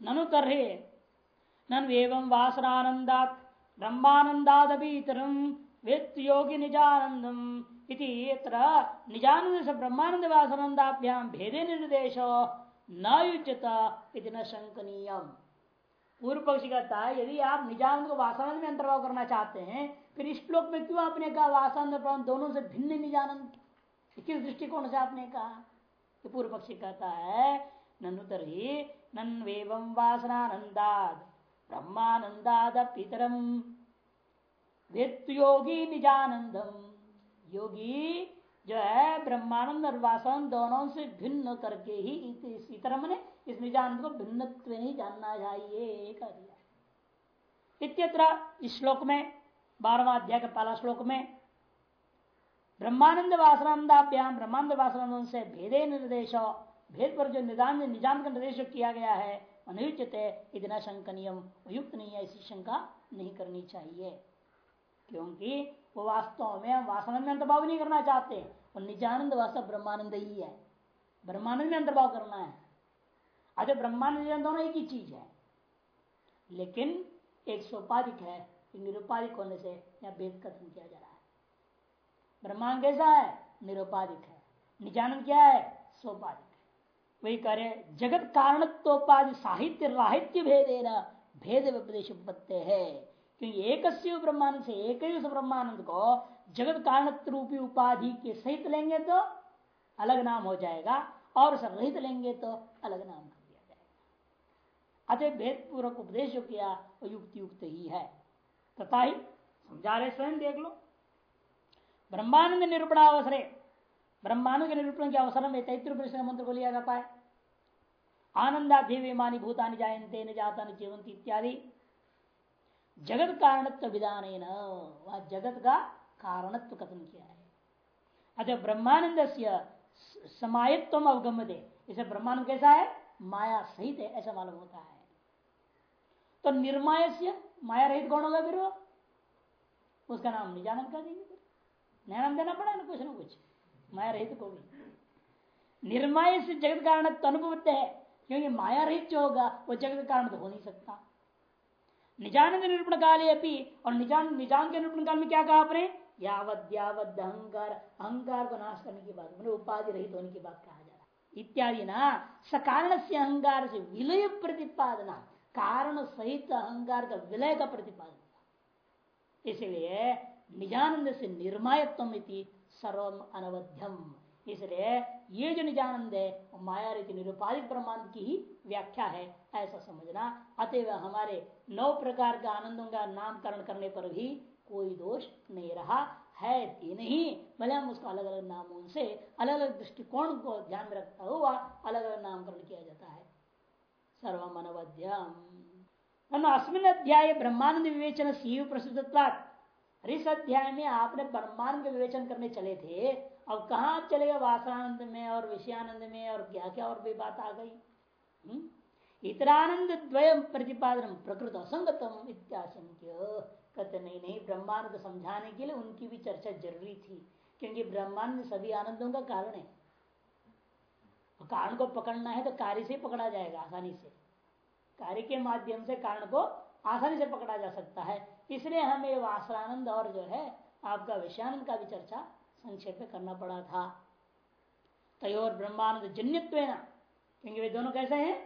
ननु तरहे। नन एवं वासनानंदात ब्रह्मानंदादीतरम वेत्त योगी निजानंदम इति निजानंद से ब्रह्मानंद वासनंदाभ्याम भेदे निर्देश न युजत न शंकनीयम पूर्व पक्षी कहता है यदि आप निजानंद को वासनानंद में अंतर्भाव करना चाहते हैं, फिर इस श्लोक में क्यों आपने कहा वासनानंद दोनों से भिन्न निजानंद किस दृष्टिकोण से आपने कहा। तो पूर्व पक्षी कहता है ननुतर ही नन्वेवं पितरम योगी निजानंदम योगी जो है, ब्रह्मानंद और वासन दोनों से भिन्न करके ही इसी तरह मैंने इस निजानंद को भिन्न नहीं जानना चाहिए दिया। इत्यत्र इस श्लोक में, बारहवा अध्याय का पहला श्लोक में, ब्रह्मानंद वासनांदाभ्याम ब्रह्मानंद वासनानंद से भेदे निर्देश भेद पर जो निदान निज़ाम का निर्देश किया गया है। अनुचित है इतना शंकनीय युक्त नहीं है, ऐसी शंका नहीं करनी चाहिए। क्योंकि वो वास्तव में वासना में अंतर्भाव नहीं करना चाहते। और निजानंद वास्तव ब्रह्मानंद ही है। ब्रह्मानंद में अंतर्भाव करना है। अरे ब्रह्मानंद दोनों एक ही चीज़ है। लेकिन एक सोपाधिक है निरुपाधिक होने से यह भेद कथन किया जा रहा है। ब्रह्मांड कैसा है? निरुपाधिक है। निजानंद क्या है? सोपाधिक। वही करे जगत कारणत्वोपाधि साहित्य राहित्य भेदे न भेद उपदेश उपत्ते है। क्योंकि एक ब्रह्मानंद से एक ही उस ब्रह्मानंद को जगत कारण रूपी उपाधि के सहित लेंगे तो अलग नाम हो जाएगा, और उसे रहित लेंगे तो अलग नाम कर दिया जाएगा। अतः भेद पूर्वक उपदेश जो किया, वो युक्त युक्त ही है। तथा ही, समझा रहे स्वयं देख लो। ब्रह्मानंद निरूपणावसरे ब्रह्मांड के निरूपण के अवसर में तैत्र मंत्र को लिया जाता है। आनंदा देवीमानी भूतानि जायंते न जाता, न जीवंत इत्यादि। जगत कारणत्व विधान वह जगत का कारणत्व कथन किया है। अतः ब्रह्मानंद से समायत्व अवगम दे इसे ब्रह्मानंद कैसा है? माया सहित है, ऐसा मालूम होता है। तो निर्माय से माया रहित कौन होगा फिर उसका नाम निजानंद कर देंगे फिर। नाम देना पड़ा ना, कुछ ना कुछ। माया रहित को भी निर्माय से जगत कारण अनुभवत है, क्योंकि माया रहित जो होगा, वो जगत कारण तो हो नहीं सकता। निजानंद निरूपण काले अपनी और निजान निजान के निरूपण काल में क्या कहा आपने? यावत यावत अहंकार अहंकार को नाश करने की बात मैंने उपाधि रहित होने की बात कहा जा रहा इत्यादि ना सकारण से अहंकार से विलय प्रतिपादना कारण सहित अहंकार का विलय का प्रतिपादन। इसलिए निजानंद से निर्मायत्व सर्वम अनवध्यम। इसलिए ये जो निजानंद है माया रीति निरुपाधिक ब्रह्मांड की ही व्याख्या है, ऐसा समझना। अतएव हमारे नौ प्रकार के आनंदों का नामकरण करने पर भी कोई दोष नहीं रहा। है कि नहीं भले हम उसको अलग अलग नामों से अलग अलग दृष्टिकोण को ध्यान में रखता हुआ अलग अलग नामकरण किया जाता है। सर्वम अनवध्यम। अस्मिन अध्याय ब्रह्मानंद विवेचन सीव प्रसिद्ध इस अध्याय में आपने ब्रह्मांड का विवेचन करने चले थे, अब कहा चलेगा वासनानंद में और विषयानंद में और क्या क्या और भी बात आ गई? हम्म? इतरानंद द्वय प्रतिपादन प्रकृत असंगतम इत्याशंक्य। कहते, नहीं नहीं, ब्रह्मांड को समझाने के लिए उनकी भी चर्चा ज़रूरी थी, क्योंकि ब्रह्मांड सभी आनंदों का कारण है। कारण को पकड़ना है तो कार्य से पकड़ा जाएगा आसानी से। कार्य के माध्यम से कारण को आसानी से पकड़ा जा सकता है। इसलिए हमें वासनानंद और जो है, आपका विषयानंद का भी चर्चा संक्षेप में करना पड़ा था। तयोर ब्रह्मानंद जन्यत्व क्योंकि वे दोनों कैसे हैं?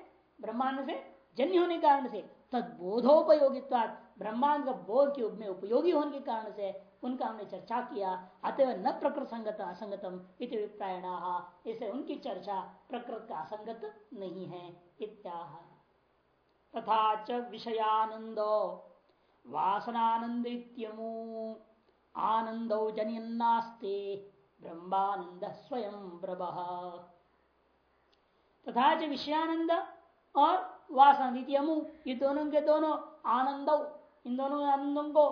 ब्रह्मांड से जन्य होने के कारण से तद बोधोपयोगित्व ब्रह्मांड का बोध के में उपयोगी होने के कारण से उनका हमने चर्चा किया अतव न प्रकृत संगत असंगतम इति इसे उनकी चर्चा प्रकृत का असंगत नहीं है, इत्याह। तथा च विषयानंदो। वासनानंद आनंदो जनियन्नास्ते ब्रह्मानंद स्वयं ब्रभ तथा च विषयानंद और वासनादित ये दोनों के दोनों आनंद, इन दोनों आनंदों को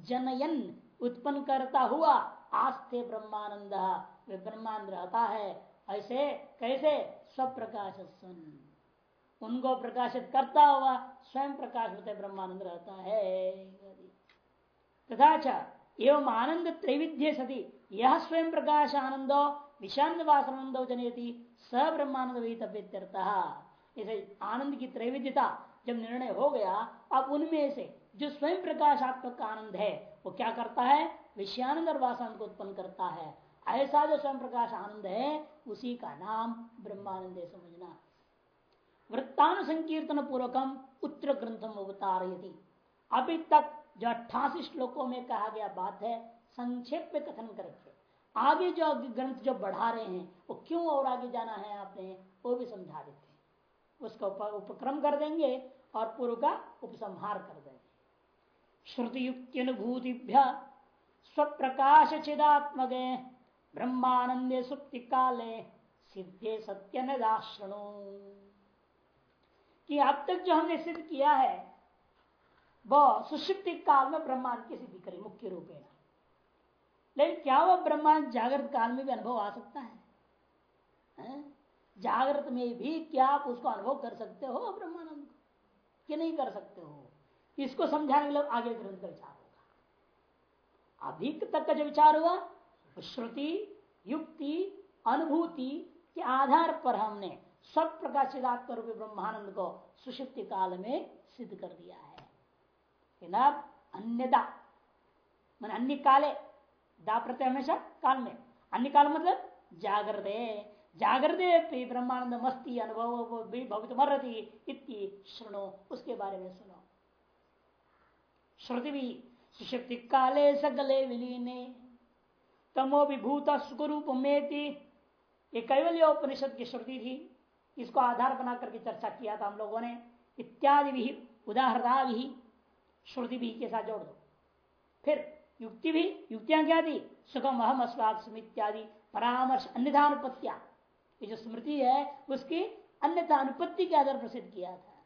जनयन उत्पन्न करता हुआ आस्ते ब्रह्मानंद, वे ब्रह्मानंद रहता है, ऐसे कैसे? सब प्रकाश सुन उनको प्रकाशित करता हुआ स्वयं प्रकाश होते ब्रह्मानंद रहता है। तथा एवं आनंद त्रैविध्य सती, यह स्वयं प्रकाश आनंदो विषांत वासनंदो जनयति, स ब्रह्मानंद इसे आनंद की त्रैविध्यता जब निर्णय हो गया, अब उनमें से जो स्वयं प्रकाशात्मक आनंद है, वो क्या करता है? विषयानंद और वासानंद को उत्पन्न करता है। ऐसा जो स्वयं प्रकाश आनंद है, उसी का नाम ब्रह्मानंद समझना। वृत्तानुसंकीर्तन पूर्वकम उत्तर ग्रंथम अवतार यदि अभी तक जो अट्ठासी श्लोकों में कहा गया बात है, संक्षेप में कथन करके आगे जो ग्रंथ जो बढ़ा रहे हैं, वो क्यों और आगे जाना है आपने, वो भी समझा देते हैं। उसका उपक्रम कर देंगे और पूर्व का उपसंहार कर देंगे। श्रुति युक्ति अनुभूतिभ्य स्वप्रकाश चिदात्मक ब्रह्मानंदे सुप्ति काले सिद्धे सत्य कि अब तक जो हमने सिद्ध किया है वह सुषुप्ति काल में ब्रह्मांड की सिद्धि करी मुख्य रूप लेकिन क्या वह ब्रह्मांड जागृत काल में भी अनुभव आ सकता है, है? जागृत में भी क्या आप उसको अनुभव कर सकते हो ब्रह्मानंद को? कि नहीं कर सकते हो? इसको समझाने के लिए आगे ग्रंथ का विचार होगा। अभी तक का जो विचार हुआ श्रुति युक्ति अनुभूति के आधार पर हमने सब प्रकाशित रूपी ब्रह्मानंद को सुषुप्ति काल में सिद्ध कर दिया है। अन्यदा, मन अन्य काले, दा प्रत्यय हमेशा काल में। अन्य काल मतलब जागृत जागृत ब्रह्मानंद मस्ती, अनुभव भवित मरती इति श्रणो उसके बारे में सुनो। श्रुति भी सुशक्ति काले सकले विलीने तमो विभूत सुखरूप में ये कैवल्य उपनिषद की श्रुति थी। इसको आधार बना करके चर्चा किया था हम लोगों ने। इत्यादि भी, उदाहरणा भी, श्रुति भी के साथ जोड़ दो। फिर युक्ति भी, युक्तियाँ क्या थी? सुखम अहम अस्वाद इत्यादि, परामर्श अन्यथा अनुपत्तिया जो स्मृति है, उसकी अन्यथा अनुपत्ति के आधार प्रसिद्ध किया था।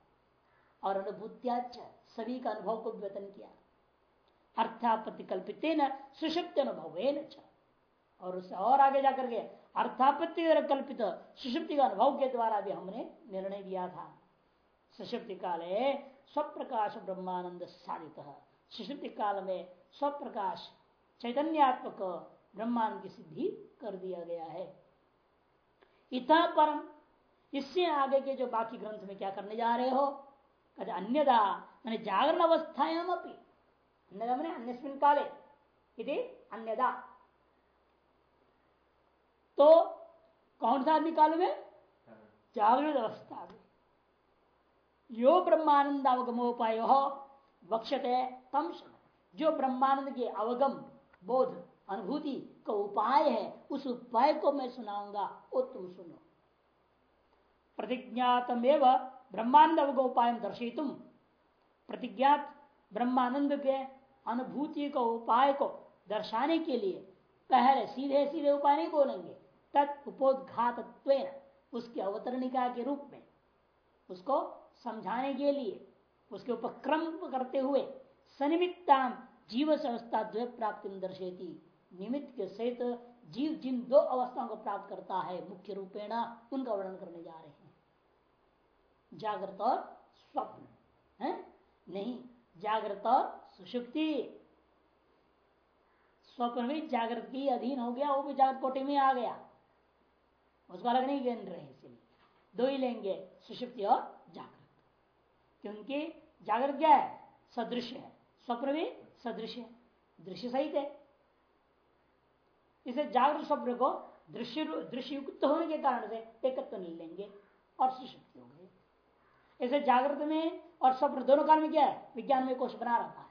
और अनुभूत्या सभी का अनुभव को व्यतन किया। अर्थापत्ति कल्पित न सुषुप्त अनुभव और उससे और आगे जाकर के अर्थापत्ति कल्पित सुषुप्ति का अनुभव के द्वारा भी हमने निर्णय दिया था। सुषुप्ति काले स्वप्रकाश ब्रह्मानंद साधित। सुषुप्ति काल में स्वप्रकाश चैतन्यात्मक ब्रह्मांड की सिद्धि कर दिया गया है। इतना परम, इससे आगे के जो बाकी ग्रंथ में क्या करने जा रहे हो? कहते अन्यदा, मैंने जागरण मैंने अन्य काले। यदि अन्यदा। तो कौन सा आदमी काल में? जागृत अवस्था में। यो ब्रह्मानंद अवगमोपाय वक्षते तम जो ब्रह्मानंद के अवगम, बोध, अनुभूति का उपाय है, उस उपाय को मैं सुनाऊँगा, वो तुम सुनो। प्रतिज्ञातम एवं ब्रह्मानंद अवगोपाय दर्शितुम प्रतिज्ञात ब्रह्मानंद के अनुभूति को उपाय को दर्शाने के लिए पहले सीधे सीधे उपाय नहीं बोलेंगे तत् उपोदघात उसकी अवतरणिका के रूप में, उसको समझाने के लिए, उसके उपक्रम करते हुए सनिमित्ता जीव से अवस्था द्वय प्राप्ति दर्शेती निमित्त के सहित जीव जिन दो अवस्थाओं को प्राप्त करता है, मुख्य रूपेण उनका वर्णन करने जा रहे हैं। जागृत और स्वप्न, है? नहीं, जागृत और सुषुप्ति। स्वप्न भी जागृत की अधीन हो गया, वो भी जागृत कोटि में आ गया। उसको अलग नहीं गिन रहे इसलिए। दो ही लेंगे, सुषुप्ति और जागृत। क्योंकि जागृत क्या है? सदृश है। स्वप्न भी सदृश है। दृश्य सहित है। इसे जागृत स्वप्न को दृश्य दृश्य युक्त होने के कारण से एकत्व तो नहीं लेंगे और सुषुप्ति हो गए इसे जागृत में और स्वप्न दोनों काल में क्या है? विज्ञान में कोष बना रहता है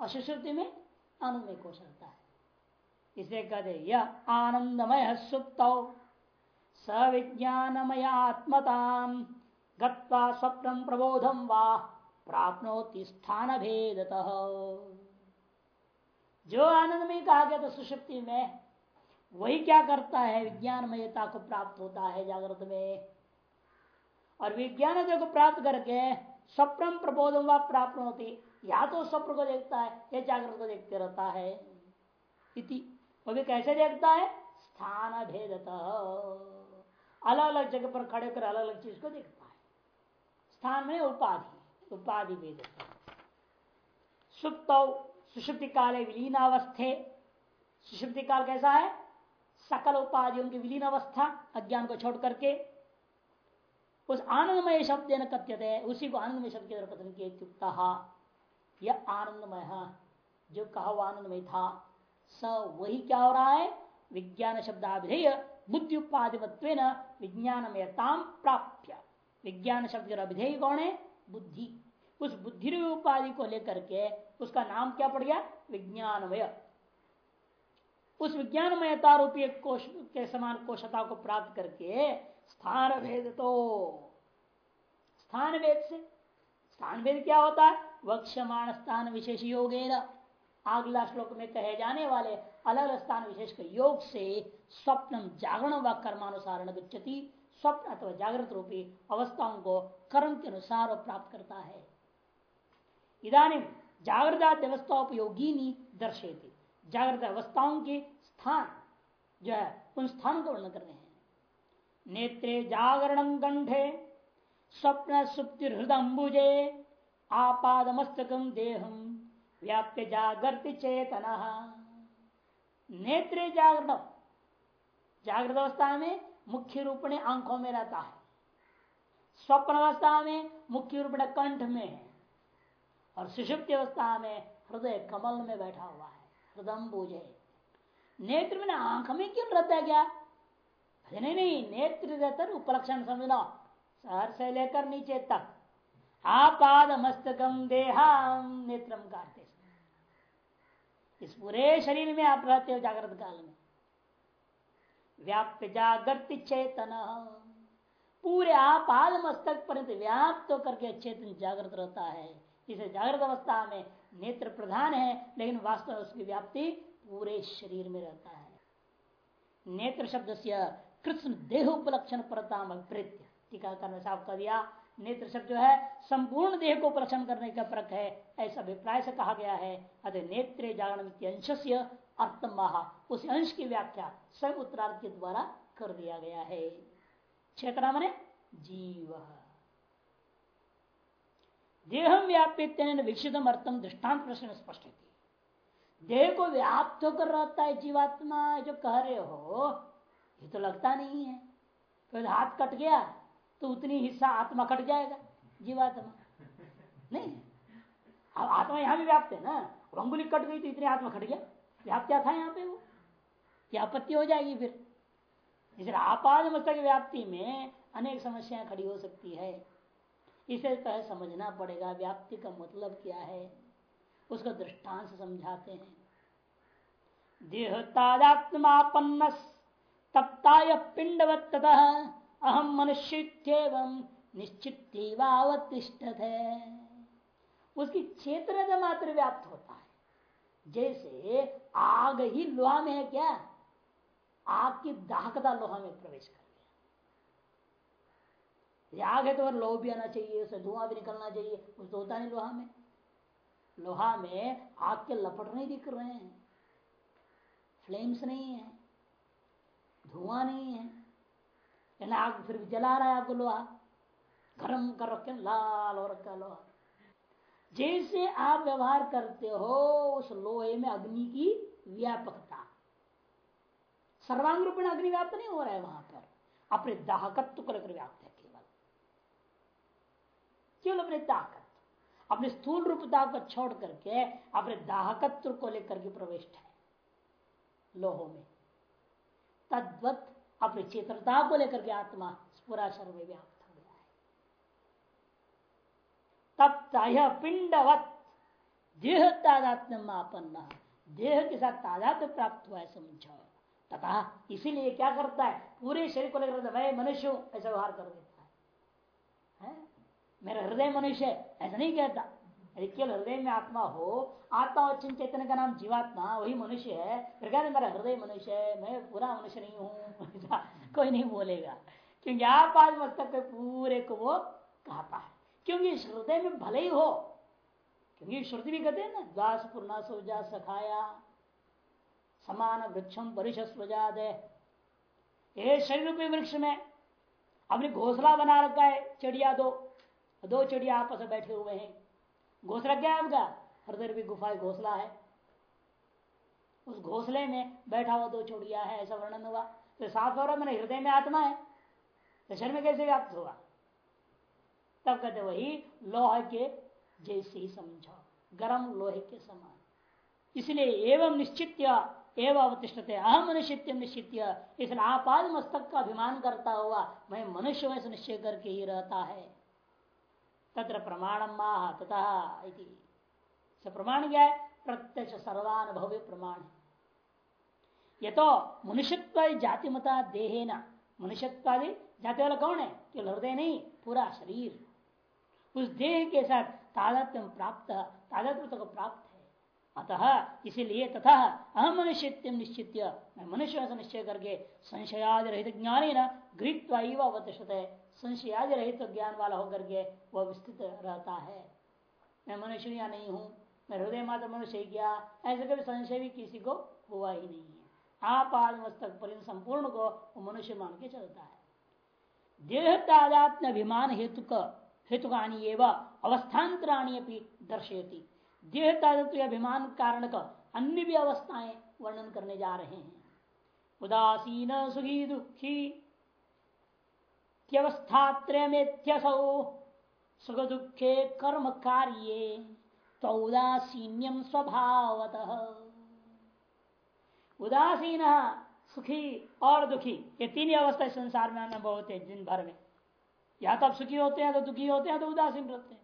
और सुषुप्ति में आनंद में कोष रहता है। इसे कहते यह आनंदमय सुप्त। सविज्ञानमयात्मता गत्वा स्वप्न प्रबोधम वा प्राप्नोति स्थान भेद जो आनंद में कहा गया था सुषुप्ति में, वही क्या करता है? विज्ञानमयता को प्राप्त होता है जागृत में। और विज्ञान को प्राप्त करके स्वप्न प्रबोधम व प्राप्त होती या तो स्वप्न को देखता है, या जागृत को देखते रहता है। इति, वो भी कैसे देखता है? स्थान भेदतः अलग अलग जगह पर खड़े कर अलग अलग चीज़ को देखता है। स्थान में उपाधि उपाधि भेद सुप्त सुषुप्ति काले विलीन अवस्थे सुषुप्ति काल कैसा है? सकल उपाधियों की विलीन अवस्था अज्ञान को छोड़ करके। उस आनंदमय शब्द न कथ्यते, उसी को आनंदमय शब्द के द्वारा कथन किए यह आनंदमय, जो कहा वो आनंदमय था, स वही क्या हो रहा है? विज्ञान शब्दाभिधेय। बुद्धि उपाधिमत्व विज्ञानमयताम प्राप्य। विज्ञान शब्द अभिधेय कौन है बुद्धि। उस बुद्धि उपाधि को लेकर के उसका नाम क्या पड़ गया? विज्ञानमय। उस विज्ञानमयता रूपी कोश के समान कोशता को प्राप्त करके स्थान भेद तो स्थान भेद से। स्थान भेद क्या होता? है वक्षमाण स्थान विशेष योग अगला श्लोक में कहे जाने वाले अलग अलग स्थान विशेष के योग से स्वप्न जागरण व कर्मानुसार गच्छति। स्वप्न अथवा जागृत रूपी अवस्थाओं को कर्म के अनुसार प्राप्त करता है। इधानी जागृत अवस्था उपयोगी दर्शेती जागृत अवस्थाओं के स्थान जो है, उन स्थानों को वर्णन कर रहे हैं। नेत्रे जागरण कंठे स्वप्न सुप्ति हृदय आपाद मस्तकम देहम व्याप्य जागृति चेतना। नेत्र जागृत। जागृत अवस्था में मुख्य रूप में आँखों में रहता है। स्वप्न अवस्था में मुख्य रूप में कंठ में है। और सुषुप्त अवस्था में हृदय कमल में बैठा हुआ है। हृदय बोझे नेत्र में आँख में क्यों रहता है क्या? नहीं नहीं, नेत्र उपलक्षण समझना सर से लेकर नीचे तक। आपाद मस्तकम देहाम नेत्रम काटते इस पूरे शरीर में आप रहते हो जागृत काल में। व्याप्त जागृत चेतन। पूरे आप आद मस्तक पर व्याप्त होकर के चेतन जागृत रहता है। इसे जागृत अवस्था में नेत्र प्रधान है, लेकिन वास्तव उसकी व्याप्ति पूरे शरीर में रहता है। नेत्र शब्द से कृष्ण देह उपलक्षण परताम प्रीत्य टीकाकर ने साफ़ कर दिया। नेत्र शब्द जो है, संपूर्ण देह को प्रसन्न करने का परक है, ऐसा अभिप्राय से कहा गया है। अतः नेत्र जागरण अंश से अर्थम। उस अंश की व्याख्या स्वयं उत्तरार्थ के द्वारा कर दिया गया है। क्षेत्र मने? जीव। देहम व्यापित विकसित अर्थम दृष्टांत प्रश्न स्पष्ट देह को व्याप्त होकर रहता है जीवात्मा, जो कह रहे हो, ये तो लगता नहीं है। तो हाथ कट गया? तो उतनी हिस्सा आत्मा कट जाएगा, जीवात्मा। नहीं। अब आत्मा यहाँ भी व्याप्त है ना। रंगुली कट गई तो इतनी आत्मा कट गया। व्याप्त क्या था यहाँ पे वो? क्या आपत्ति हो जाएगी फिर? इसलिए आपाद मस्तक व्याप्ति में अनेक समस्याएँ खड़ी हो सकती है। इसे पहले समझना पड़ेगा, व्याप्ति का मतलब क्या है? उसका दृष्टांत समझाते हैं। देह तादात्मापन्न तप्ताय पिंडवत अहम मनुष्य निश्चित है उसकी क्षेत्र मात्र व्याप्त होता है। जैसे आग ही लोहा में है क्या? आग की दाहकता लोहा में प्रवेश कर गया। आग है तो लोह भी आना चाहिए उसे धुआँ भी निकलना चाहिए, कुछ तो होता नहीं लोहा में। लोहा में आग के लपट नहीं दिख रहे हैं। फ्लेम्स नहीं है, धुआँ नहीं है। यानी आग फिर भी जला रहा है आपको लोहा। गर्म कर रखे लाल हो रखा लोहा। जैसे आप व्यवहार करते हो, उस लोहे में अग्नि की व्यापकता। सर्वांग रूप में अग्नि व्याप्त नहीं हो रहा है वहाँ पर। अपने दाहकत्व को लेकर व्याप्त है केवल। केवल अपने दाहकत्व। अपने स्थूल रूपता को छोड़ करके अपने दाहकत्व को लेकर के प्रविष्ट है। लोहो में। तद्वत अपनी चेतनता को लेकर के आत्मा पूरा शरीर में व्याप्त हो गया है। तब यह पिंडवत देह तादात्म्यपन्न देह के साथ तादात्म प्राप्त हुआ है समझो तथा इसीलिए क्या करता है? पूरे शरीर को लेकर मैं मनुष्य ऐसा व्यवहार कर देता है, है? मेरा हृदय मनुष्य ऐसा नहीं कहता। केवल हृदय में आत्मा हो आत्मा और चेतन का नाम जीवात्मा वही मनुष्य है फिर कहते मेरा हृदय मनुष्य है मैं पूरा मनुष्य नहीं हूँ कोई नहीं बोलेगा क्योंकि आप आज मस्तक पूरे को वो कहता है क्योंकि इस हृदय में भले ही हो क्योंकि श्रुति भी कहते हैं ना दास पूर्णा सोजा सखाया समान वृक्षम परिश स्वजाद ये शरीर रूपी वृक्ष में अपनी घोसला बना रखा है चिड़िया दो दो चिड़िया आपस में बैठे हुए हैं घोसला क्या है आपका हृदय भी गुफा घोसला है। उस घोसले में बैठा हुआ दो चोड़िया है, ऐसा वर्णन हुआ। तो साफ़ हो रहा मैंने हृदय में आत्मा है तो में कैसे व्याप्त हुआ? तब कहते वही लोहे के जैसे ही समझो गर्म लोहे के समान। इसलिए एवं निश्चित एवं अवतिष्ठते, अहम निश्चित निश्चित इसलिए आपाद मस्तक का अभिमान करता हुआ, मैं मनुष्य में निश्चय करके ही रहता है। तत्र प्रमाणम माह तथा प्रमाण क्या है प्रत्यक्ष सर्वानुभव्य प्रमाण। ये तो मनुष्यत्व जाति मता देहे न मनुष्यत्वादि जाति वाला कौन है? केवल हृदय नहीं, पूरा शरीर। उस देह के साथ तादात्म प्राप्त तादात्म को प्राप्त है। अतः इसीलिए तथा अहम मनुष्य निश्चित मैं मनुष्य से निश्चय करके संशयादि रहित ज्ञानी न गृहत्वा अवतिष्ठत संशयादि रहित ज्ञान वाला होकर के वह विस्तृत रहता है। मैं मनुष्य या नहीं हूँ, मैं हृदय मात्र मनुष्य ही गया ऐसे कभी संशय भी किसी को हुआ ही नहीं है। आप आत्मस्तक पर संपूर्ण को मनुष्य मान के चलता है। देह तादात्म अभिमान हेतु हेतुकानी एवं अवस्थान्तराणी दर्शयती। देह तादत्व अभिमान कारण का अन्य भी अवस्थाएँ वर्णन करने जा रहे हैं। उदासीन, सुखी, दुखी अवस्थात्रयमेत्यसौ सुख दुखे कर्म कार्य तो उदासीन्यम स्वभावत। उदासीन, सुखी और दुखी, ये तीन अवस्था संसार में आना बहुत है दिन भर में। या तो आप सुखी होते हैं तो दुखी होते हैं तो उदासीन रहते हैं।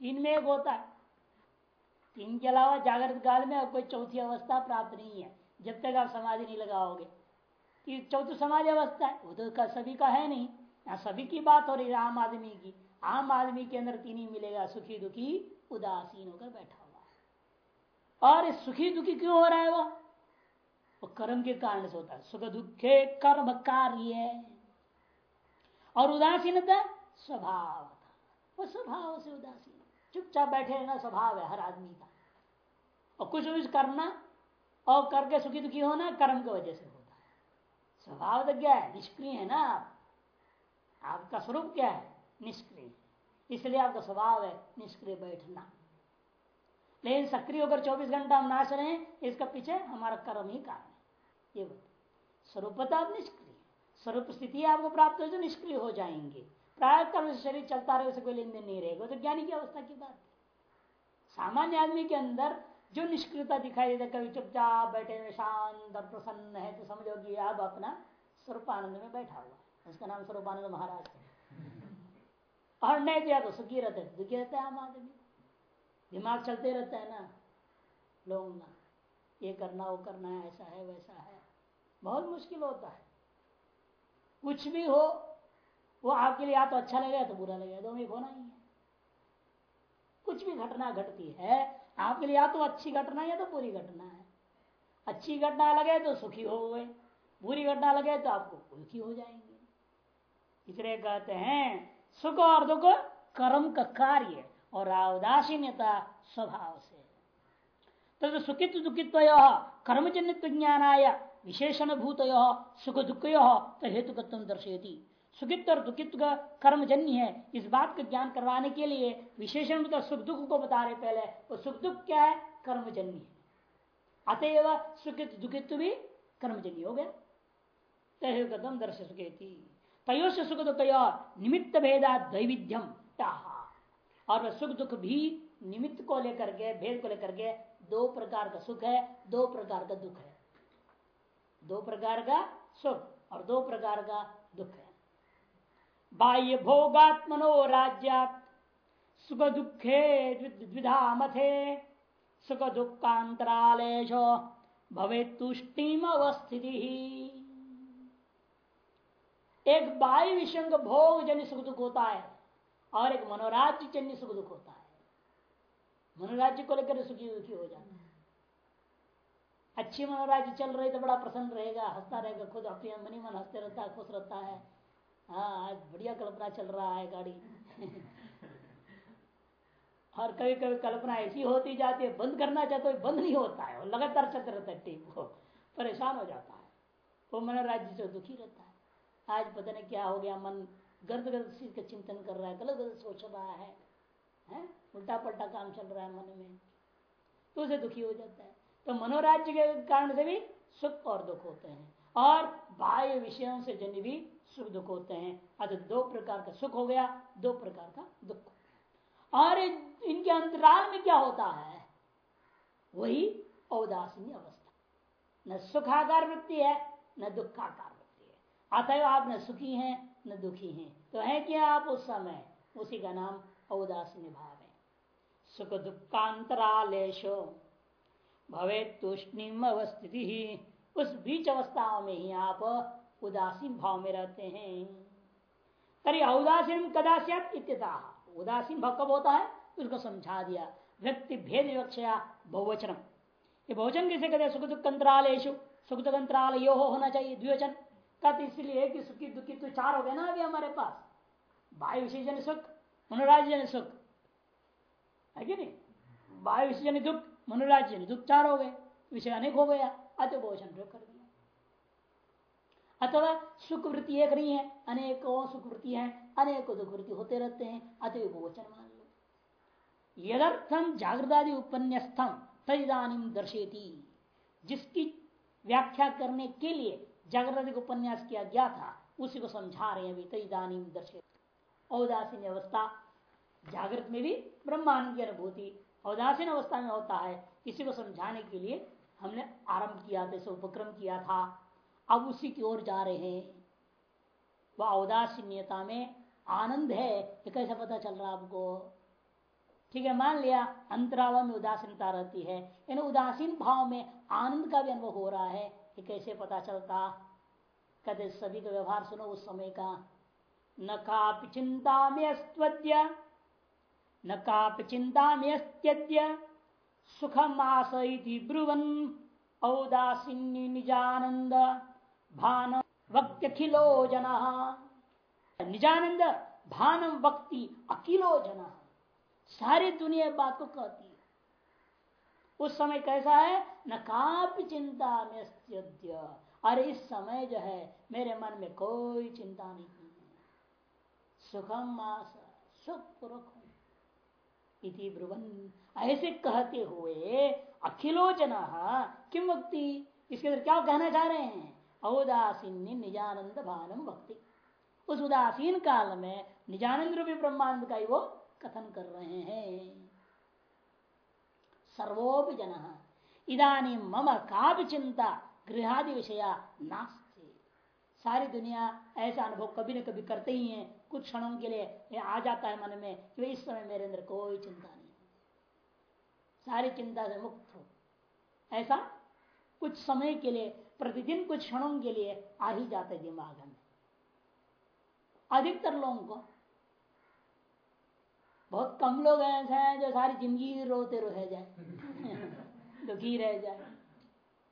तीन में एक होता है। तीन के अलावा जागृत काल में कोई चौथी अवस्था प्राप्त नहीं है, जब तक आप समाधि नहीं लगाओगे। कि चौथी समाधि अवस्था है, वो तो का सभी का है नहीं। यहाँ सभी की बात हो रही है, आम आदमी की। आम आदमी के अंदर तीन ही मिलेगा? सुखी दुखी, उदासीन होकर बैठा हुआ और इस सुखी दुखी क्यों हो रहा है वो? वो कर्म के कारण से होता है। सुख दुखे कर्म कार्य। और उदासीनता स्वभाव वो स्वभाव से उदासीन। चुपचाप बैठे रहना स्वभाव है, हर आदमी का। और कुछ कुछ करना और करके सुखी दुखी होना कर्म की वजह से है। स्वभाव तो क्या है? निष्क्रिय है ना आप। आपका स्वरूप क्या है? निष्क्रिय। इसलिए आपका स्वभाव है निष्क्रिय बैठना। लेकिन सक्रिय होकर 24 घंटा हम नाच रहे हैं, इसका पीछे हमारा कर्म ही कारण है। ये बता स्वरूपता आप निष्क्रिय स्वरूप स्थिति आपको प्राप्त हो तो निष्क्रिय हो जाएँगे। प्राय कर्म से शरीर चलता रहे उसे कोई लेन नहीं रहेगा। तो ज्ञानी की अवस्था की बात सामान्य आदमी के अंदर जो निष्क्रियता दिखाई देता कभी चुपचाप बैठे हुए, शांत प्रसन्न है तो समझो कि अब अपना स्वरूपानंद में बैठा हुआ उसका नाम स्वरूपानंद महाराज है। और नहीं दिया तो सुखी रहते दुखी रहते है आम आदमी। दिमाग चलते रहता है ना। लोग ना। ये करना, वो करना है, ऐसा है, वैसा है। बहुत मुश्किल होता है। कुछ भी हो, वो आपके लिए या तो अच्छा लगेगा तो बुरा लगेगा। दो में होना ही है। कुछ भी घटना घटती है आपके लिए, या तो अच्छी घटना है, या तो बुरी घटना है। अच्छी घटना लगे तो सुखी हो गए, बुरी घटना लगे तो आपको दुखी हो जाएँगे। इसलिए कहते हैं, सुख और दुख कर्म का कार्य और उदासीनता स्वभाव से। तो सुखित दुखित्व कर्मजन्य ज्ञान आया विशेषण भूत सुख दुख यो तो हेतुकत्व दर्शेती सुखित और दुखित का कर्मजन्य है। इस बात का ज्ञान करवाने के लिए विशेषण मतलब सुख दुख को बता रहे पहले। वो सुख दुख क्या है? कर्मजन्य है। अतएव सुखित, दुखित भी कर्मजन्य हो गया। तय कदम दर्श सुखे थी तयोश सुख दुख निमित्त भेदा दैविध्यम और सुख दुख भी निमित्त को लेकर के, भेद को लेकर के दो प्रकार का सुख है, दो प्रकार का दुख है। दो प्रकार का सुख और दो प्रकार का दुख है। बाह्य भोगात्मनो राज्य सुख दुखे द्विधा मथे सुख दुखांतरालेश भवे तुष्टिम अवस्थिति एक बाह्य विषय भोग जन्य सुख दुख होता है, और एक मनोराज्य जन्य सुख दुख होता है। मनोराज्य को लेकर सुखी दुखी हो जाता है। अच्छी मनोराज्य चल रही तो बड़ा प्रसन्न रहेगा, हंसता रहेगा, खुद अपने मनी मन हँसते रहता है, खुश रहता है। हाँ आज बढ़िया कल्पना चल रहा है गाड़ी। और कभी कभी कल्पना ऐसी होती जाती है बंद करना चाहते हो बंद नहीं होता है लगातार चलते रहता है टीम को परेशान हो जाता है। वो मन राज्य से दुखी रहता है। आज पता नहीं क्या हो गया मन गर्द गर्द चीज़ का चिंतन कर रहा है गलत गलत सोच रहा है, है? उल्टा पल्टा काम चल रहा है मन में तो उसे दुखी हो जाता है। तो मनोराज्य के कारण से भी सुख और दुख होते हैं। और बाह्य विषयों से जन्य भी सुख दुख होते हैं। अतः दो प्रकार का सुख हो गया, दो प्रकार का दुख और इनके अंतराल में क्या होता है? वही औदासीन अवस्था। न सुखाकार वृत्ति है, न दुखाकार वृत्ति है। अतएव आप न सुखी हैं, न दुखी हैं। तो है क्या आप उस समय? उसी का नाम औदासीन भाव है। सुख दुख दुखांतरालेशो। भवे तुष्णिम अवस्थिति। ही उस बीच अवस्था में ही आप उदासीन भाव में रहते हैं। तरी औदासीन कदास्यात इत्यता। उदासीन भाव कब होता है? उसको समझा दिया। व्यक्ति भेद विवक्षया बहुवचनम। ये बहुवचन कैसे कहते हैं? सुख दुख अंतरालेशु सुख दुख अंतराल यो हो होना चाहिए, द्विवचन। कहते इसलिए कि सुखी, दुखी तो चार हो गए ना अभी हमारे पास। वायु विषय सुख मनोराज्य सुख। है कि नहीं? वायु विषय दुख। मनोराज्य दुख चार हो गए, विषय अनेक हो गया, अत बहुवचन प्रयोग कर दिया। अथवा सुख वृत्ति एक नहीं है, अनेकों सुख वृत्ति है, अनेकों दुख वृत्ति होते रहते हैं, अतः बहुवचन मान लो। यदर्थम जागृदादि उपन्यास्थम तदानी दर्शेती जिसकी व्याख्या करने के लिए जागृदादि उपन्यास किया गया था, उसी को समझा रहे हैं अभी तदानी दर्शे औदासीन अवस्था जागृत में भी ब्रह्मांड की अनुभूति औदासीन अवस्था में होता है। इसी को समझाने के लिए हमने आरंभ किया था, इसे उपक्रम किया था। अब उसी की ओर जा रहे हैं। वह औदासीन्यता में आनंद है। ये कैसे पता चल रहा आपको? ठीक है, मान लिया अंतराल में उदासीनता रहती है। इन उदासीन भाव में आनंद का भी अनुभव हो रहा है। ये कैसे पता चलता? कहते, सभी का व्यवहार सुनो उस समय का। न का चिंता में न काप चिंता में अस्त्यद्य सुखम आस ब्रुवन औदासीन्य निजानंद भान वक्त्यखिलो जन। निजानंद भानम वक्ति अखिलो जन। सारी दुनिया बात को कहती है। उस समय कैसा है? न कापि चिंता में अरे इस समय जो है, मेरे मन में कोई चिंता नहीं है। सुखम आस सुख पूर्वक इति ब्रुवन। ऐसे कहते हुए अखिलो जन किम वक्ति? इसके अंदर क्या कहना चाह रहे हैं? औदासीन निजानंद भानम भक्ति उस उदासीन काल में निजानंद रूपी ब्रह्मानंद का ही वो कथन कर रहे हैं। सर्वोपि जन इधानी मम का चिंता गृहादि विषया नास्ते। सारी दुनिया ऐसा अनुभव कभी न कभी करते ही हैं। कुछ क्षणों के लिए आ जाता है मन में कि इस समय मेरे अंदर कोई चिंता नहीं सारी चिंता से मुक्त हो। ऐसा कुछ समय के लिए, प्रतिदिन कुछ क्षणों के लिए आ ही जाते दिमाग में। अधिकतर लोगों को, बहुत कम लोग ऐसे हैं जो सारी ज़िंदगी रोते रह जाए, दुखी रह जाए।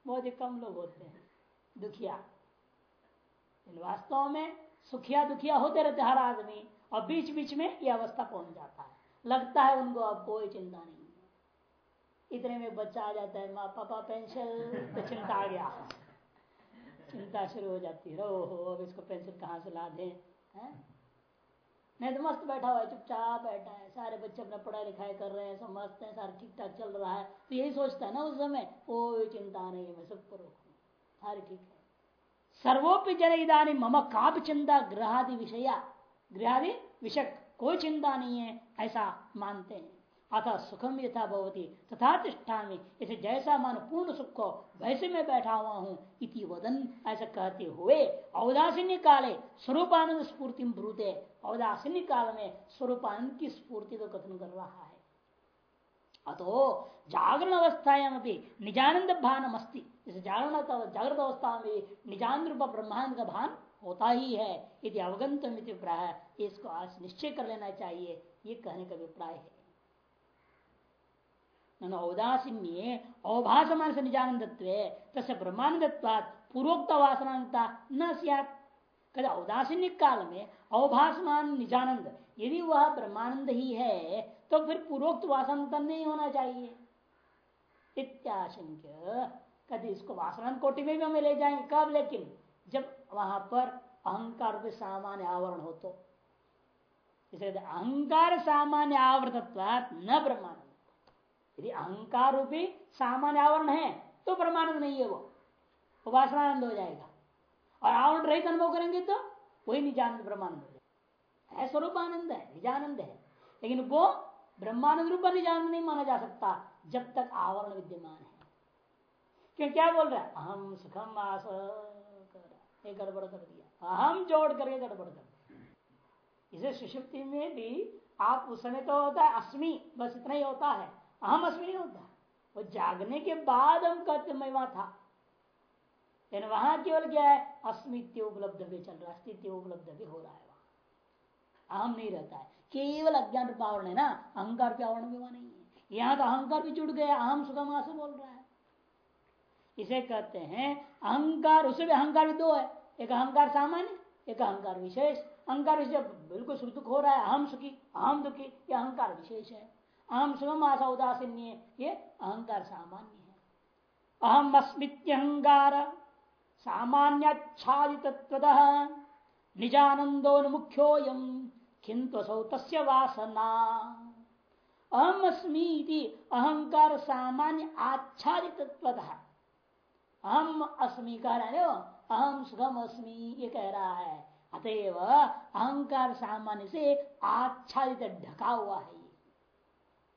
बहुत ही कम लोग होते हैं, दुखिया। वास्तव में सुखिया दुखिया होते रहते, हर आदमी। और बीच बीच में यह अवस्था पहुँच जाता है। लगता है उनको अब कोई चिंता नहीं इतने में बच्चा आ जाता है माँ पापा पेंशन तो चिंता आ गया। चिंता शुरू हो जाती है। हो अब इसको पेंशन कहाँ से ला दें नहीं तो मस्त बैठा हुआ है, चुपचाप बैठा है। सारे बच्चे अपना पढ़ाई लिखाई कर रहे हैं, सब मस्त है, सारा ठीक ठाक चल रहा है। तो यही सोचता है ना उस समय, कोई चिंता नहीं है, मैं सब पर सारी ठीक है। सर्वोपि जन इधानी मम काप चिंता ग्रहादि विषया, गृहादि विषय कोई चिंता नहीं है, ऐसा मानते हैं। अतः सुखम यथा भवती, तथा तिष्ठा इसे जैसा मन पूर्ण सुख को, वैसे मैं बैठा हुआ हूँ, इति वदन, ऐसा कहते हुए, औदासीन्य काले स्वरूपानंद स्फूर्ति ब्रूते। औदासीन्य काल में स्वरूपानंद की स्फूर्ति को कथन कर रहा है। अतो जागरण अवस्थायाम भी निजानंद भान अस्ति इस जागरण जागृत अवस्था में निजानंद रूप ब्रह्मांड का भान होता ही है यदि अवगंतम इसको आज निश्चय कर लेना चाहिए, ये कहने का अभिप्राय है। औदासीन्य अवभाषमान से निजानंदत्व तसे पूर्वोक्त वासनाता न सियात। काल में अवभाषमान निजानंद यदि वह ब्रह्मानंद ही है तो फिर पूर्वोक्त वासनांतर नहीं होना चाहिए। इत्याशंक्य। कभी इसको वासनांत कोटि में भी हमें ले जाएँगे कब? लेकिन जब वहाँ पर अहंकार सामान्य आवरण हो तो। इसलिए अहंकार सामान्य आवृतत्वात न ब्रह्मानंद। यदि अहंकार रूपी सामान्य आवरण है तो परमानंद नहीं है वो। वासनानंद हो जाएगा। और आवरण रहित अनुभव करेंगे तो वही निजानंद ब्रह्मानंद हो है स्वरूप आनंद है, निजानंद है। लेकिन वो ब्रह्मानंद रूप निजानंद नहीं माना जा सकता, जब तक आवरण विद्यमान है। क्यों, क्या बोल रहा है? अहम सुखम आस गड़बड़ कर दिया। अहम जोड़ करके गड़बड़ कर इसे सुषुप्ति में भी आप उस समय तो होता है, अस्मि, बस इतना ही होता है। अहम अस्मि नहीं होता। वो जागने के बाद हम कहते, मैं वहाँ था। लेकिन वहाँ केवल क्या है? अस्मित्य उपलब्ध भी चल रहा अस्तित्व उपलब्ध भी हो रहा है। अहम नहीं रहता है। केवल अज्ञान रूप आवरण है ना, अहंकार के आवरण भी वहाँ नहीं है। यहाँ तो अहंकार भी जुड़ गया, अहम सुगम से बोल रहा है। इसे कहते हैं, अहंकार उसे भी अहंकार भी दो है। एक अहंकार सामान्य, एक अहंकार विशेष। अहंकार विशेष बिल्कुल सुख हो रहा है, अहम सुखी, अहम दुखी, ये अहंकार विशेष है। अहम सुगम आशा उदासीन ये अहंकार सामान्य है। अहम अस्मित्यहंकार सामान्याच्छादित निजानंदोन्मुख्योयम किंतु असौ तस्य वासना। अहम अस्मी अहंकार सामान्य आच्छादित अहम अस्मी कह रहे हो अहम सुखम अस्मी, ये कह रहा है। अतएव अहंकार सामान्य से आच्छादित ढका हुआ है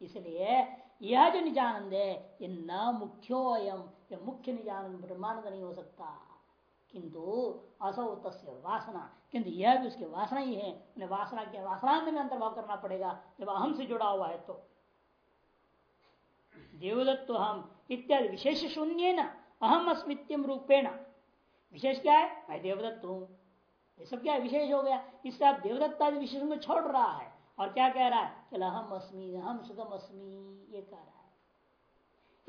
इसलिए यह जो निजानंद है, ये न मुख्योयम ये मुख्य निजानंद, ब्रह्मानंद नहीं हो सकता। किंतु असौ तस्य वासना। किंतु यह भी उसकी वासना ही है। वासना के वासनांत में अंतर्भाव करना पड़ेगा। जब अहम से जुड़ा हुआ है तो। देवदत्त हम इत्यादि विशेष शून्य न अहम अस्मित्यम रूपेण। विशेष क्या है? मैं देवदत्त हूँ। ये सब क्या विशेष हो गया? इससे आप देवदत्ता विशेष में छोड़ रहा है। और क्या कह रहा है? चल हम अस्मी, अहम सुगम अस्मी, ये कह रहा है।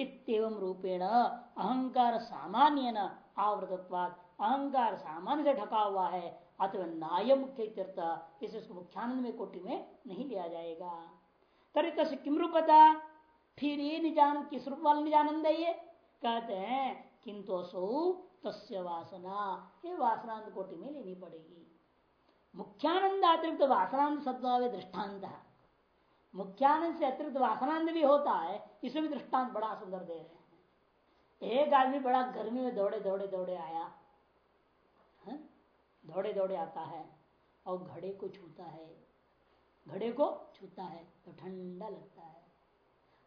इतम रूपेण अहंकार सामान्य न आवृतत्वाद अहंकार सामान्य से ढका हुआ है अथवा नाय मुख्य इसे उसको मुख्यानंद में कोटि में नहीं लिया जाएगा। तरी तसे किम रूपता? फिर ये निजान किस रूप वाला निजानंद है ये कहते हैं, किंतु असो तस्य वासना, ये वासनांत कोटि में लेनी पड़ेगी। मुख्यानंद अतिरिक्त वासनांत सद्भाव दृष्टांत मुख्यानंद से अतिरिक्त वासनांत भी होता है, इसमें भी दृष्टांत बड़ा सुंदर दे रहे हैं। एक आदमी बड़ा गर्मी में दौड़े दौड़े दौड़े आया? दौड़े दौड़े आता है और घड़े को छूता है। घड़े को छूता है तो ठंडा लगता है।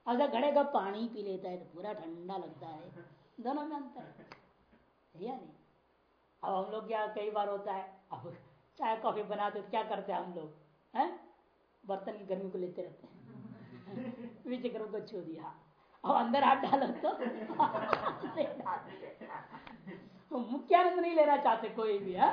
अगर घड़े का पानी पी लेता है तो पूरा ठंडा लगता है। दोनों में अंतर है। या नहीं? अब हम लोग क्या कई बार होता है, अब चाय कॉफ़ी बनाते तो क्या करते हैं हम लोग? हैं? बर्तन की गर्मी को लेते रहते हैं। बीच गर्म को छू दिया। और अंदर हाथ डालो तो मुख्य आनंद नहीं लेना चाहते कोई भी, है?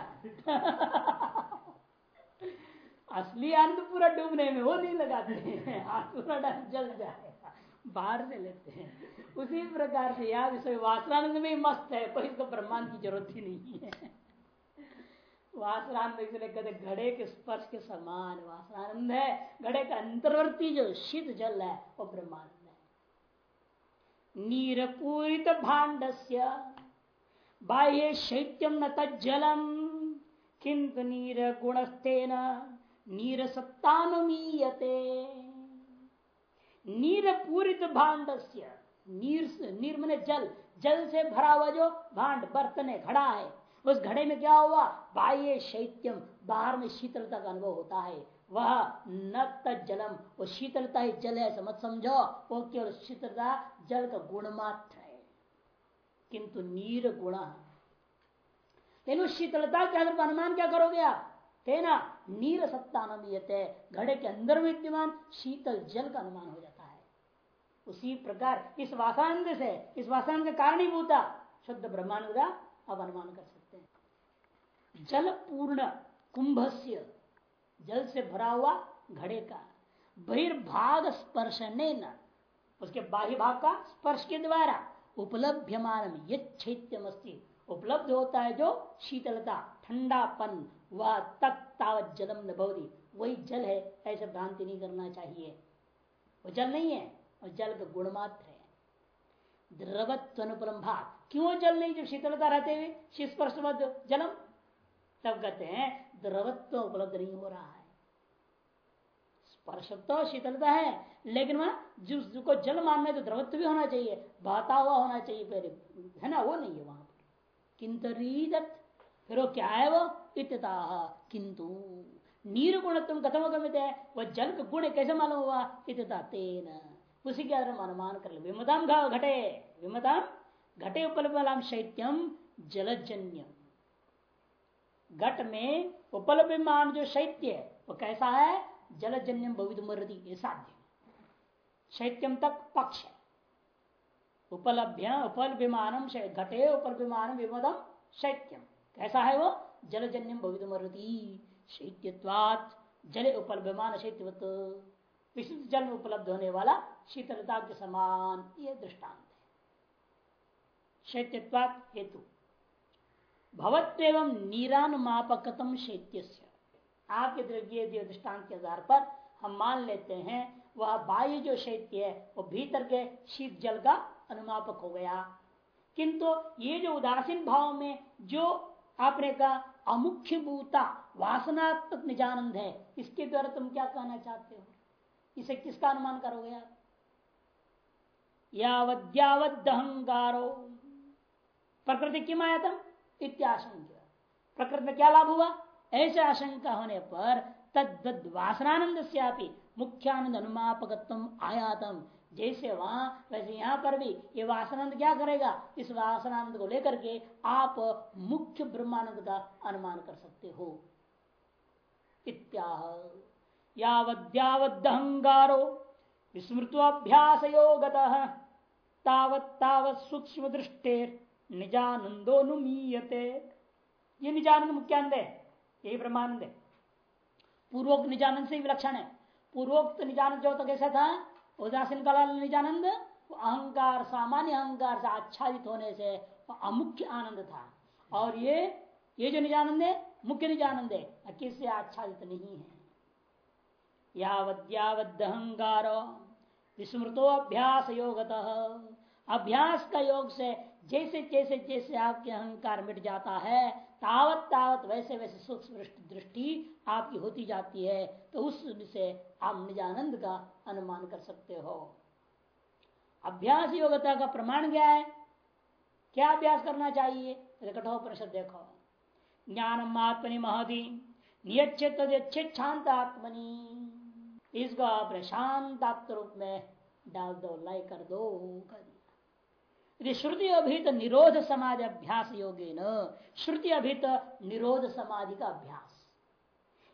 असली आनंद पूरा डूबने में वो नहीं लगाते हैं पूरा जल जाएगा बाहर से लेते हैं। उसी प्रकार से यार विषय वासनानंद में मस्त है, कोई इसको ब्रह्मांड की ज़रूरत ही नहीं है। वासनानंद इसलिए कहते घड़े के स्पर्श के समान वासनानंद है, घड़े का अंतर्वर्ती जो शीत जल है, वो ब्रह्मानंद है। नीर पूरित भांड से बाह्य शैत्यम न तलम किंतु नीर गुणस्तेन नीर सत्तानुमीयते नीर पूरित भांड नीर नीर जल जल से भरा हुआ जो भांड बर्तन है घड़ा है, उस घड़े में क्या हुआ? बाह्य शैत्यम बाहर में शीतलता का अनुभव होता है। वह न जलम वो शीतलता ही जल है समझ समझो। वो केवल शीतलता, जल का गुण मात्र किंतु नीर गुण। लेकिन उस शीतलता के अंदर अनुमान क्या करोगे आप? तेना नीर सत्ता नमीयते घड़े के अंदर विद्यमान शीतल जल का अनुमान हो जाता है। उसी प्रकार इस वासांग से, इस वासांग का कारणीभूता शुद्ध ब्रह्मांड का अब अनुमान कर सकते हैं। जल पूर्ण कुंभस्य, जल से भरा हुआ घड़े का बहिर्भाग स्पर्श न, उसके बाह्य भाग का स्पर्श के द्वारा उपलब्ध्यमान यैत्यम उपलब्ध होता है जो शीतलता, ठंडापन, वह तक तावत जलम न भवती वही जल है, ऐसे भ्रांति नहीं करना चाहिए। वो जल नहीं है, और जल का गुण मात्र है। द्रवत्व अनुपलम्भा क्यों जल नहीं? जब शीतलता रहते हुए स्पर्श जलम। तब कहते हैं, द्रवत्व उपलब्ध नहीं हो रहा है। स्पर्श तो शीतलता है, लेकिन वहाँ जिसको जल मानना है तो द्रवत्व भी होना चाहिए बहता हुआ होना चाहिए, पहले, है ना, वो नहीं है वहाँ पर। किंतु फिर वो क्या है वो? इतता किंतु नीर गुण तुम कथम गमित है, वह जल का गुण कैसे मालूम हुआ? इतता तेन। उसी के आधार अनुमान कर विमताम घटे। विमताम घटे उपलब्ध शैत्यम जलजन्य। घट में उपलब्ध जो शैत्य है, वो कैसा है? जलजन्यम भवित ये साध्य। शैत्यम तक पक्ष। है उपलभ्य उपलभ्यमानम घटे उपलभ्यमानम विमदम शैत्यम कैसा है वो? जलजन्यम भवितमरती शैत्यवात जल उपलभ्यमान शैत्यवत। विशुद्ध जल में उपलब्ध होने वाला शीतलता के समान, ये दृष्टांत है। शैत्यवात हेतु। भवत्व नीरानुमापकतम शैत्य आपके द्रव्य दृष्टांत के आधार पर हम मान लेते हैं, वह बाह्य जो शैत्य है, वो भीतर के शीत जल का अनुमापक हो गया। किंतु ये जो उदासीन भाव में जो आपने कहा अमुख्य भूता, वासनात्मक निजानंद है, इसके द्वारा तुम क्या कहना चाहते हो? इसे किसका अनुमान करोगे आप? यावद्यावदहंगारो प्रकृति किम आयतम इत्याशंका प्रकृति में क्या लाभ हुआ? ऐसे आशंका होने पर तद वासनानंद मुख्यानंद अनुमापकत्व आयातम। जैसे वहाँ, वैसे यहाँ पर भी ये वासनानंद क्या करेगा? इस वासनानंद को लेकर के आप मुख्य ब्रह्मानंद का अनुमान कर सकते हो। इत्याह। यावद्यावदहंगारो विस्मृत्वाभ्यास तावत सूक्ष्म दृष्टेर निजानंदोनुमीयते ये निजानंद मुख्यानंद है। यही ब्रह्मानंद है। पूर्वोक्त निजानंद से विलक्षण है। पूर्वोक्त निजानंद जो तो कैसा था? उदासीन काल निजानंद अहंकार, सामान्य अहंकार से आच्छादित होने से अमुख्य आनंद था। और ये ये जो निजानंद है, मुख्य निजानंद है किससे आच्छादित नहीं है। यावद्यावदहंगार विस्मृतो अभ्यास योगत। अभ्यास का योग से जैसे जैसे जैसे आपके अहंकार मिट जाता है तावत तावत वैसे वैसे सूक्ष्म दृष्टि आपकी होती जाती है तो उस से आप निजानंद का अनुमान कर सकते हो। अभ्यास योग्यता का प्रमाण क्या है? क्या अभ्यास करना चाहिए? कठोर परिषद देखो। ज्ञान आत्मनि महदी नियच्छित शांत आत्मनि इसको आप शांत रूप में डाल दो लाई कर दो, कर यदि श्रुति अभित निरोध समाधि अभ्यास योगे न, श्रुति अभित निरोध समाधि का अभ्यास।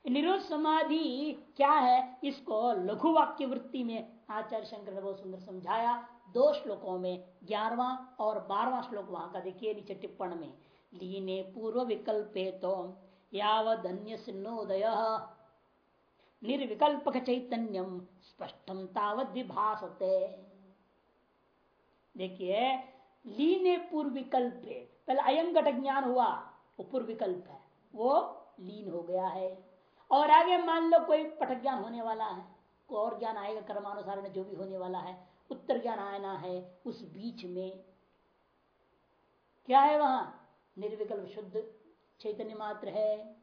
निरोध समाधि क्या है? इसको लघु वाक्य वृत्ति में आचार्य शंकर ने बहुत सुंदर समझाया। दो श्लोकों में, ग्यारहवा और बारहवा श्लोक वहाँ का देखिए, नीचे टिप्पण में। लीने पूर्व विकल्पे तो यावदन्य सिन्नोदय। निर्विकल्पक चैतन्यम स्पष्टम तावत विभासते। देखिए, लीने पूर्व विकल्प पहले अयम घटक ज्ञान हुआ, वो पूर्व विकल्प है, वो लीन हो गया है। और आगे मान लो कोई पट ज्ञान होने वाला है, कोई और ज्ञान आएगा, कर्मानुसार जो भी होने वाला है, उत्तर ज्ञान आना है, उस बीच में। क्या है वहाँ? निर्विकल्प शुद्ध चैतन्य मात्र है।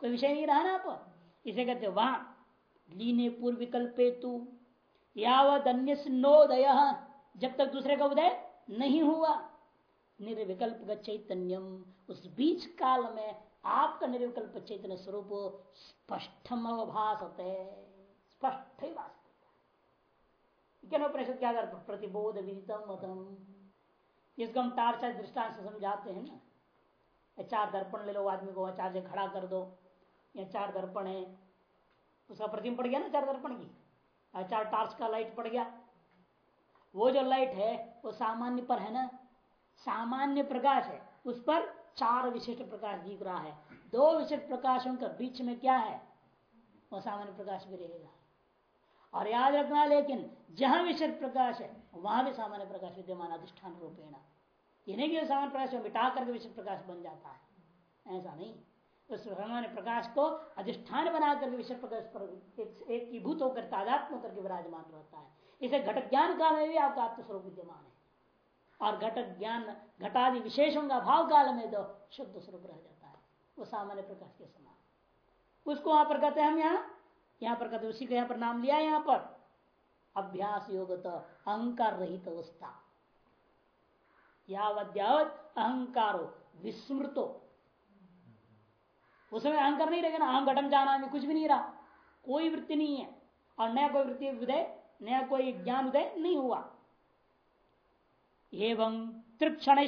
कोई विषय नहीं रहा ना आप? इसे कहते वहाँ, लीने पूर्व विकल्प तू यावत अन्य नोदय जब तक दूसरे का उदय नहीं हुआ। निर्विकल्प चैतन्यम, उस बीच काल में आपका निर्विकल्प चैतन्य स्वरूप स्पष्टम अवभास स्पष्ट ही परिषद क्या कर प्रतिबोध विदितम मतम इसको हम तार चार दृष्टांत से समझाते हैं ना। चार दर्पण ले लो, आदमी को चार से खड़ा कर दो। या चार दर्पण है। उसका प्रतिम पड़ गया ना, चार दर्पण की? चार टार्च का लाइट पड़ गया। वो जो लाइट है, वो सामान्य पर है ना? सामान्य प्रकाश है। उस पर चार विशिष्ट प्रकाश दिख रहा है। दो विशिष्ट प्रकाशों के बीच में क्या है? वो सामान्य प्रकाश भी रहेगा। और याद रखना, लेकिन जहाँ विशिष्ट प्रकाश है, वहाँ भी सामान्य प्रकाश विद्यमान अधिष्ठान रूपेण। ये नहीं कि सामान्य प्रकाश मिटा करके विशिष्ट प्रकाश बन जाता है। ऐसा नहीं। उस सामान्य प्रकाश को अधिष्ठान बना करके विशिष्ट प्रकाश पर एक भूत होकर तादात्म करके विराजमान रहता है। इसे घट ज्ञान काल में भी आपका आत्मस्वरूप विद्यमान है। और घट ज्ञान, घटादि विशेषों का भाव काल में तो शुद्ध स्वरूप रह जाता है, वो सामान्य प्रकाश के समान। उसको वहाँ पर कहते हैं हम यहाँ यहाँ पर कहते उसी को यहाँ पर नाम लिया यहाँ पर। अभ्यास योग अहंकार रहित अवस्था। यावत यावत अहंकारो विस्मृतो। उसमें अहंकार नहीं रहेगा ना अहम घटम जाना कुछ भी नहीं रहा। कोई वृत्ति नहीं है। और नया कोई वृत्ति उदय नया कोई ज्ञान उदय नहीं हुआ। एवं त्रिक्षण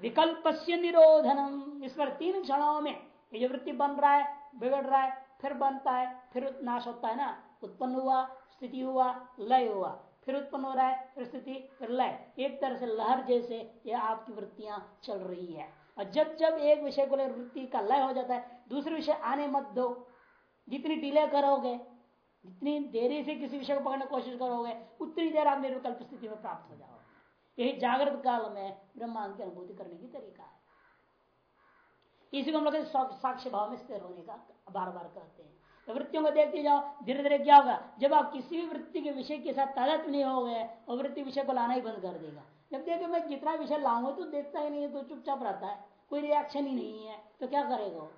विकल्प से निरोधनम। इस पर तीन क्षणों में ये जो वृत्ति बन रहा है, बिगड़ रहा है, फिर बनता है, फिर नाश होता है ना? उत्पन्न हुआ, स्थिति हुआ, लय हुआ, फिर उत्पन्न हो रहा है, फिर स्थिति, फिर लय। एक तरह से लहर जैसे ये आपकी वृत्तियाँ चल रही है। और जब जब एक विषय को लेकर वृत्ति का लय हो जाता है, दूसरे विषय आने मत दो। जितनी डिले करोगे जितनी देरी से किसी विषय को पकड़ने की कोशिश करोगे, उतनी देर आप निर्विकल्प स्थिति में प्राप्त हो जाओगे। यही जागृत काल में ब्रह्मांड की अनुभूति करने की तरीका है। इसी को हम लोग साक्ष्य भाव में स्थिर होने का बार बार कहते हैं। तो वृत्तियों को देखते जाओ धीरे धीरे क्या होगा? जब आप किसी भी वृत्ति के विषय के साथ तादत नहीं हो गए और वृत्ति विषय को लाना ही बंद कर देगा। जब देखो मैं जितना विषय लाऊँगा तो देखता ही नहीं है तो चुपचाप रहता है, कोई रिएक्शन ही नहीं है तो क्या करेगा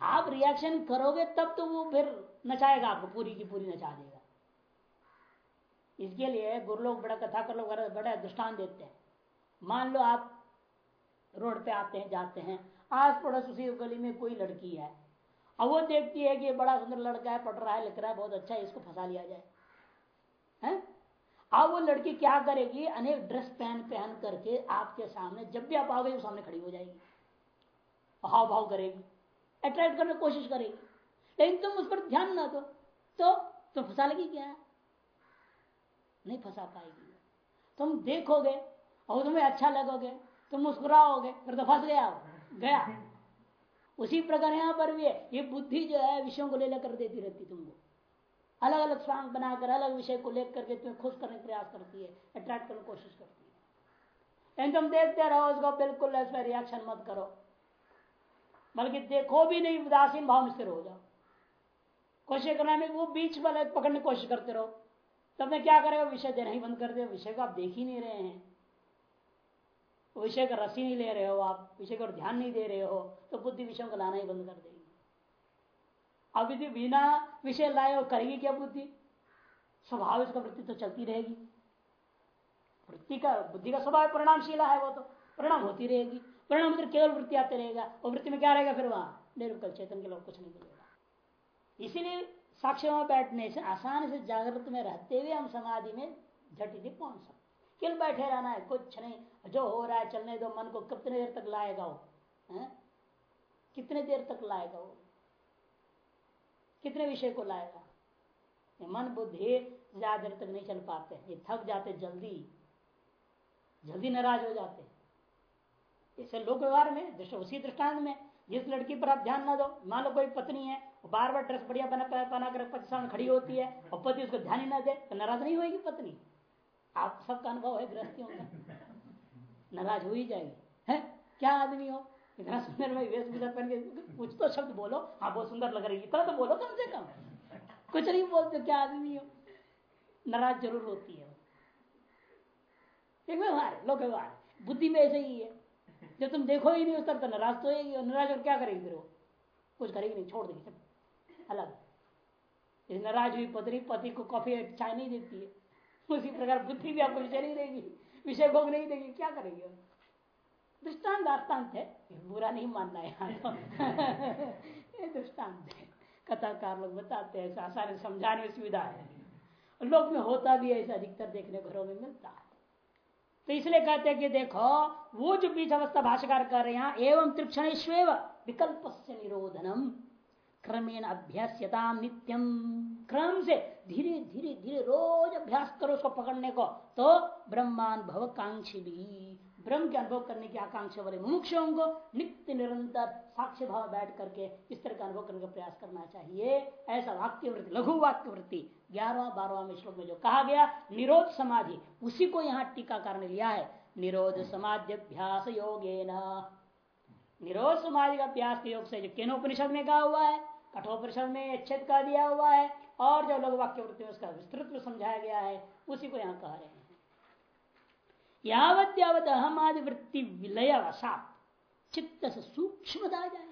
आप रिएक्शन करोगे, तब तो वो फिर नचाएगा आपको, पूरी की पूरी नचा देगा। इसके लिए गुरु लोग बड़ा कथा कर लोग बड़ा दृष्टान देते हैं। मान लो आप रोड पे आते हैं, जाते हैं आस पड़ोस उसी गली में कोई लड़की है अब वो देखती है कि बड़ा सुंदर लड़का है, पढ़ रहा है, लिख रहा है, बहुत अच्छा है, इसको फंसा लिया जाए। है? अब वो लड़की क्या करेगी? अनेक ड्रेस पहन पहन करके आपके सामने, जब भी आप आओगे सामने खड़ी हो जाएगी। हाव भाव करेगी। अट्रैक्ट करने की कोशिश करेगी। लेकिन तुम उस पर ध्यान ना दो। तो तुम फंसा लगी क्या? नहीं फंसा पाएगी। तुम देखोगे और तुम्हें अच्छा लगोगे, तुम मुस्कुराओगे, फिर तो फंस गया। गया। उसी प्रकार यहाँ पर भी है। ये बुद्धि जो है, विषयों को ले लेकर देती रहती तुमको। अलग अलग स्वांग बनाकर, अलग विषय को लेकर के तुम्हें खुश करने का प्रयास करती है, अट्रैक्ट करने की कोशिश करती है। तुम देखते रहो उसको, बिल्कुल रिएक्शन मत करो। बल्कि देखो भी नहीं, उदासीन भाव में स्थिर हो जाओ। कोशिश करना में वो बीच वाले पकड़ने की कोशिश करते रहो। तब मैं क्या करेगा? विषय देना ही बंद कर दे विषय को आप देख ही नहीं रहे हैं। विषय का रसी नहीं ले रहे हो आप। विषय को ध्यान नहीं दे रहे हो तो बुद्धि विषयों को लाना ही बंद कर देगी। अब यदि बिना विषय लाए हो करेगी क्या बुद्धि? स्वभाव इसका वृत्ति तो चलती रहेगी। वृत्ति का, बुद्धि का स्वभाव परिणामशीला है वो तो। परिणाम होती रहेगी। परिणाम केवल वृत्ति आते रहेगा, और वृत्ति में क्या रहेगा फिर वहाँ? निर्विकल चेतन के लोग कुछ नहीं मिलेगा। इसीलिए साक्ष्य में बैठने से, आसानी से जागृत में रहते हुए हम समाधि में झटिति पहुँच सकते। केवल बैठे रहना है, कुछ नहीं। जो हो रहा है, चलने दो, मन को कितने देर तक लाएगा वो? है? कितने देर तक लाएगा वो? कितने विषय को लाएगा? मन बुद्धि ज़्यादा देर तक नहीं चल पाते। ये थक जाते जल्दी। जल्दी नाराज़ हो जाते। ऐसे लोक व्यवहार में उसी दृष्टांत में, जिस लड़की पर आप ध्यान ना दो, मान लो कोई पत्नी है बार बार ड्रेस बढ़िया बना बना कर पति सामने खड़ी होती है, और पति उसको ध्यान ही ना दे तो नाराज़ नहीं होगी पत्नी? आप सबका अनुभव है गृहस्थियों का। नाराज़ हो ही जाएगी। है? क्या आदमी हो? इतना सुंदर भाई वेशभूषा पहन के, कुछ तो शब्द बोलो। हाँ बहुत सुंदर लग रही इतना तो बोलो कम से कम। कुछ नहीं बोलते, क्या आदमी हो? नाराज़ ज़रूर होती है एक व्यवहार लोक व्यवहार बुद्धि में ऐसे ही है। जब तुम देखो ही नहीं उस तरह तो नाराज़ तो होगी नाराज़ और क्या करेगी फिर वो? कुछ करेगी नहीं, छोड़ देगी सब। अलग। नाराज़ हुई पत्नी, पति को कॉफ़ी चाय नहीं देती है। उसी प्रकार बुद्धि भी आपको विषय नहीं देगी, विषय भोग नहीं देगी, क्या करेंगे दृष्टांत, दास्तांत है। बुरा नहीं मानना है यहाँ तो। ये दृष्टांत है। कथाकार लोग बताते हैं, ऐसा आसानी समझाने में सुविधा है। लोग में होता भी है, ऐसा अधिकतर देखने घरों में मिलता है। तो इसलिए कहते हैं कि देखो, वो जो बीच अवस्था भाषाकार कर रहे हैं एवं त्रिक्षण विकल्प से निरोधनम, क्रमेण अभ्यास्यता नित्यम। क्रम से धीरे धीरे धीरे रोज अभ्यास करो उसको पकड़ने को। तो ब्रह्मान भव कांक्षी ब्रह्म के अनुभव करने की आकांक्षा वाले मुमुक्षों को नित्य निरंतर, साक्ष्य भाव बैठ करके इस तरह का अनुभव करने का प्रयास करना चाहिए। ऐसा वाक्य वृत्ति लघु वाक्य वृत्ति ग्यारहवा, बारहवा श्लोक में जो कहा गया, निरोध समाधि, उसी को यहाँ टीकाकार ने लिया है। निरोध समाधि अभ्यास योगे निरोध समाधि का अभ्यास के योग से जो केनोपनिषद में कहा हुआ है, कठोपनिषद में अच्छेद का दिया हुआ है, और जो लघु वाक्य वृत्ति में उसका विस्तृत में समझाया गया है, उसी को यहाँ कह रहे हैं। यावत यावत अहम आदि वृत्ति विलय वसा चित्त से सूक्ष्मता जाए।